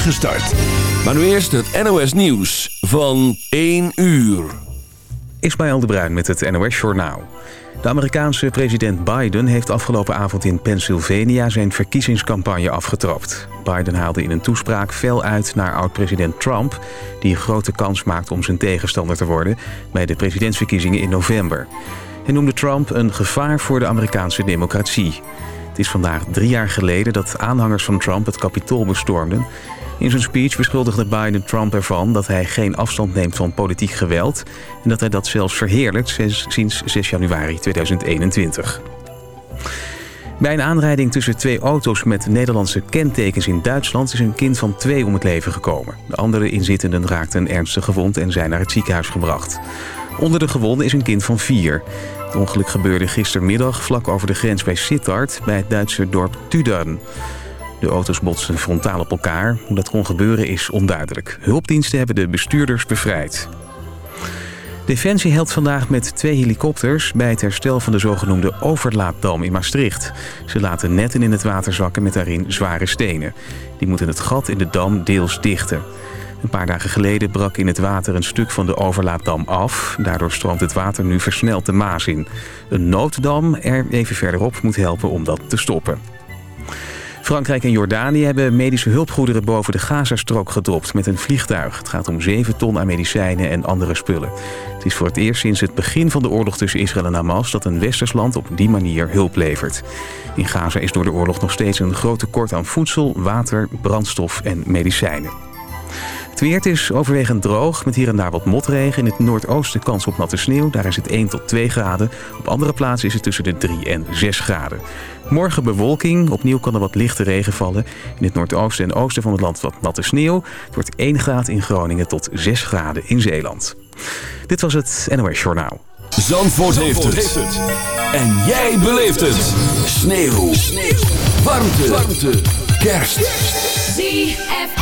start. Maar nu eerst het NOS Nieuws van 1 uur. Ismaël de Bruin met het NOS Journaal. De Amerikaanse president Biden heeft afgelopen avond in Pennsylvania zijn verkiezingscampagne afgetrapt. Biden haalde in een toespraak fel uit naar oud-president Trump... die een grote kans maakt om zijn tegenstander te worden bij de presidentsverkiezingen in november. Hij noemde Trump een gevaar voor de Amerikaanse democratie. Het is vandaag drie jaar geleden dat aanhangers van Trump het kapitool bestormden. In zijn speech beschuldigde Biden Trump ervan dat hij geen afstand neemt van politiek geweld... en dat hij dat zelfs verheerlijkt sinds 6 januari 2021. Bij een aanrijding tussen twee auto's met Nederlandse kentekens in Duitsland... is een kind van twee om het leven gekomen. De andere inzittenden raakten ernstig gewond en zijn naar het ziekenhuis gebracht. Onder de gewonden is een kind van vier. Het ongeluk gebeurde gistermiddag vlak over de grens bij Sittard... bij het Duitse dorp Tudern. De auto's botsten frontaal op elkaar. Hoe dat kon gebeuren is onduidelijk. Hulpdiensten hebben de bestuurders bevrijd. Defensie helpt vandaag met twee helikopters bij het herstel van de zogenoemde overlaatdam in Maastricht. Ze laten netten in het water zakken met daarin zware stenen. Die moeten het gat in de dam deels dichten. Een paar dagen geleden brak in het water een stuk van de overlaatdam af. Daardoor stroomt het water nu versneld de Maas in. Een nooddam er even verderop moet helpen om dat te stoppen. Frankrijk en Jordanië hebben medische hulpgoederen boven de Gazastrook gedropt met een vliegtuig. Het gaat om 7 ton aan medicijnen en andere spullen. Het is voor het eerst sinds het begin van de oorlog tussen Israël en Hamas dat een westers land op die manier hulp levert. In Gaza is door de oorlog nog steeds een groot tekort aan voedsel, water, brandstof en medicijnen. Het weer is overwegend droog, met hier en daar wat motregen. In het noordoosten kans op natte sneeuw, daar is het 1 tot 2 graden. Op andere plaatsen is het tussen de 3 en 6 graden. Morgen bewolking, opnieuw kan er wat lichte regen vallen. In het noordoosten en oosten van het land wat natte sneeuw. Het wordt 1 graad in Groningen tot 6 graden in Zeeland. Dit was het NOS Journaal. Zandvoort, heeft, het. En jij beleeft het. Sneeuw. Sneeuw. Warmte. Warmte. Kerst. ZFM.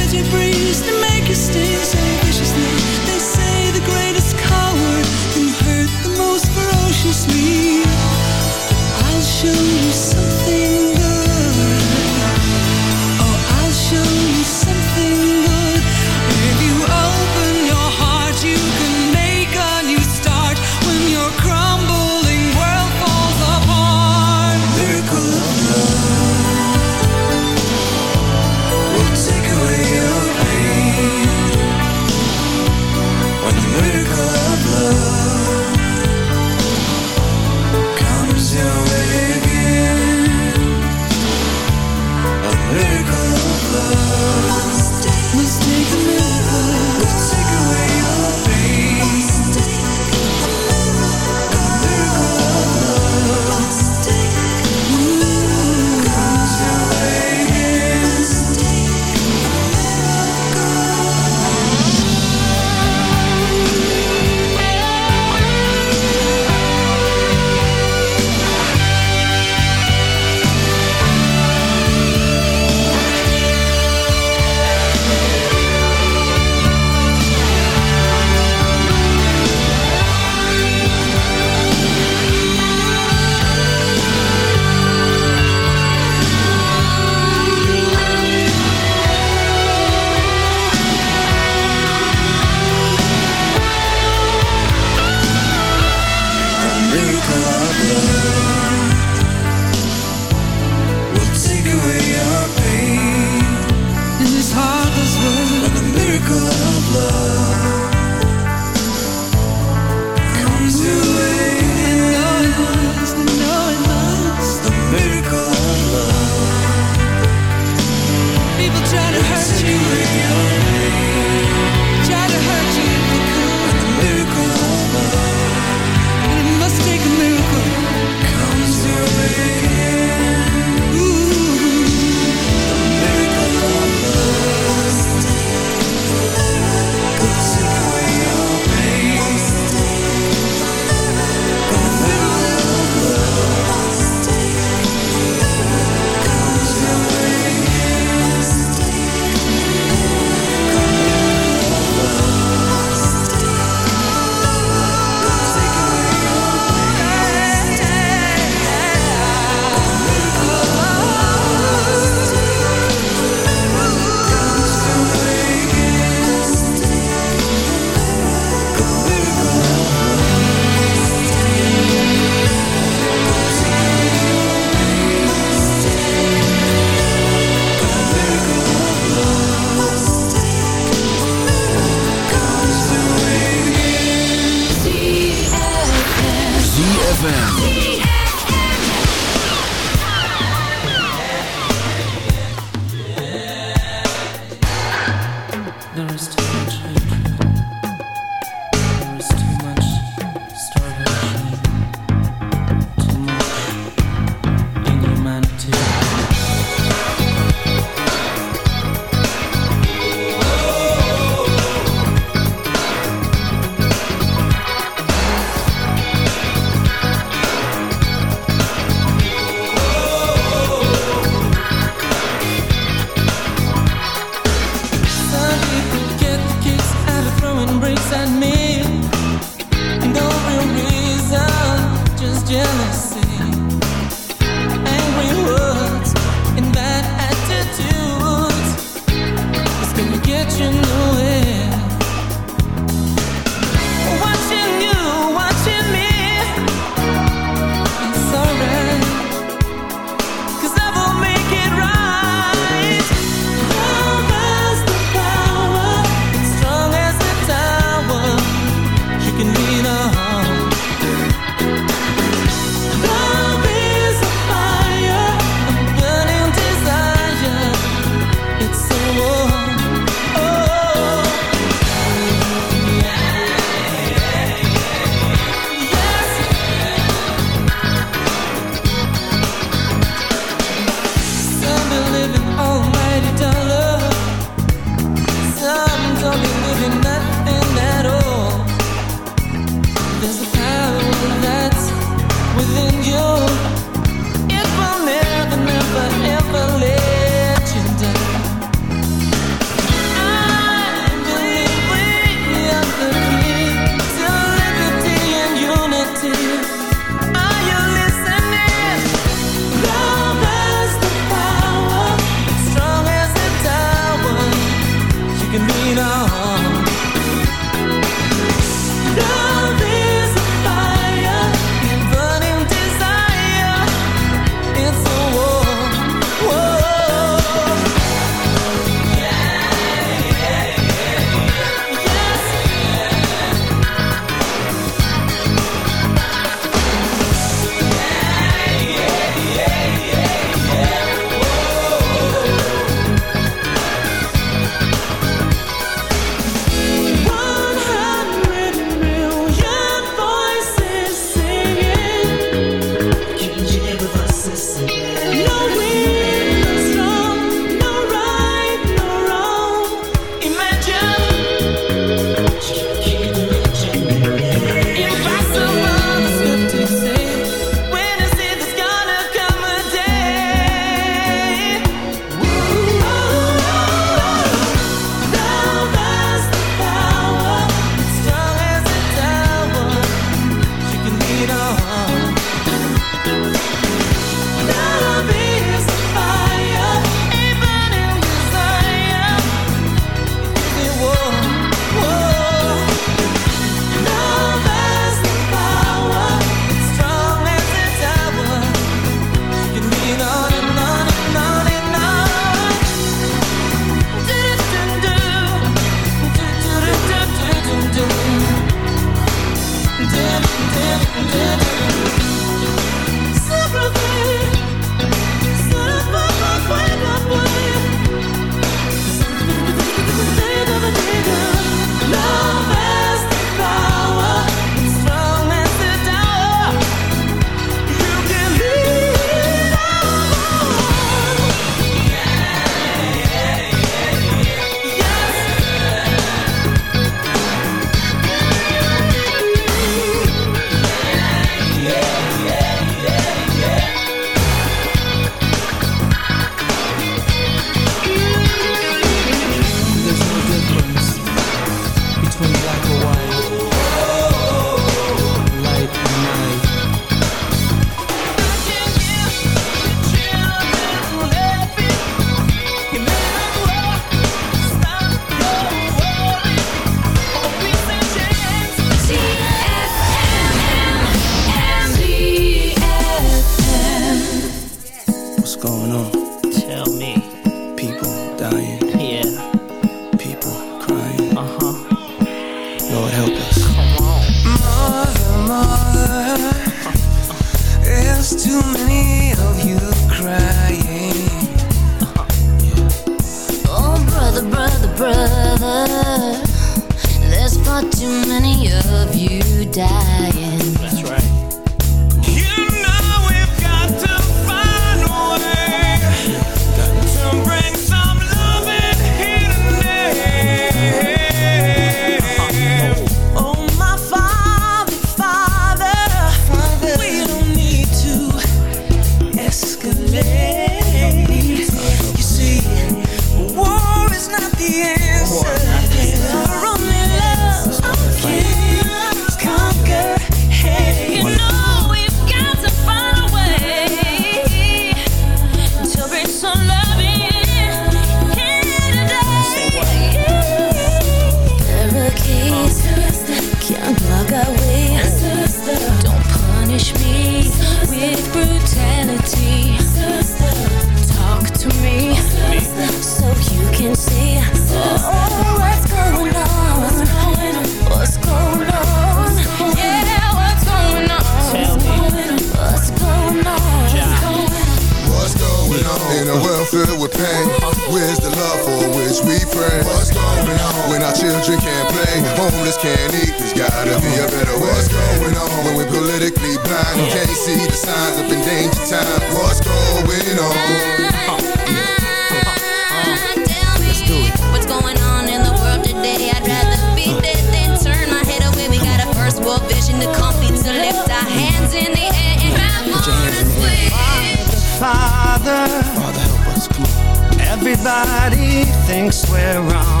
Thinks we're wrong.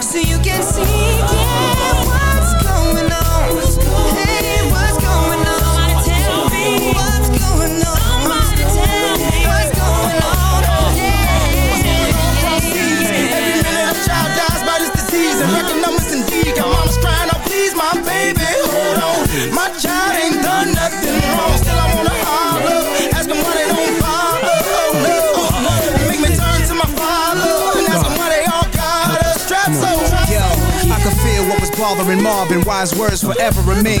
So you can see was bothering Marvin. Wise words forever remain.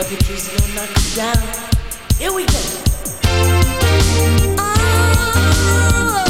Hope your pictures don't knock you down. Here we go. Oh,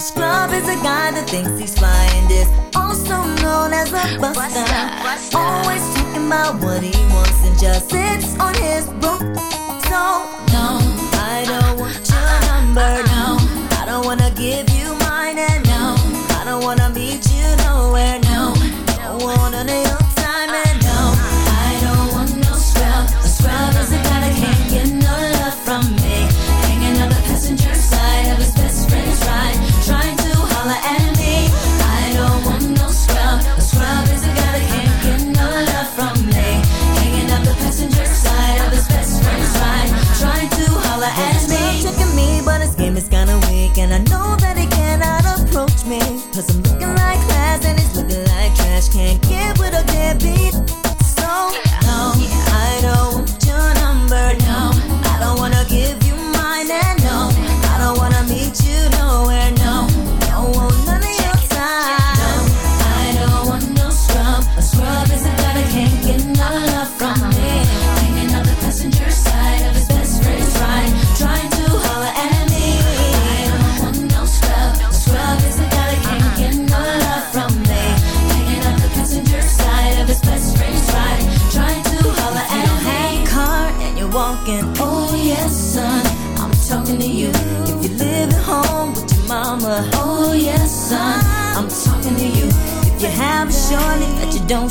A scrub is a guy that thinks he's flying this, also known as a buster. buster. Always talking about what he wants and just sits on his broom. So, no, I don't want your number. No.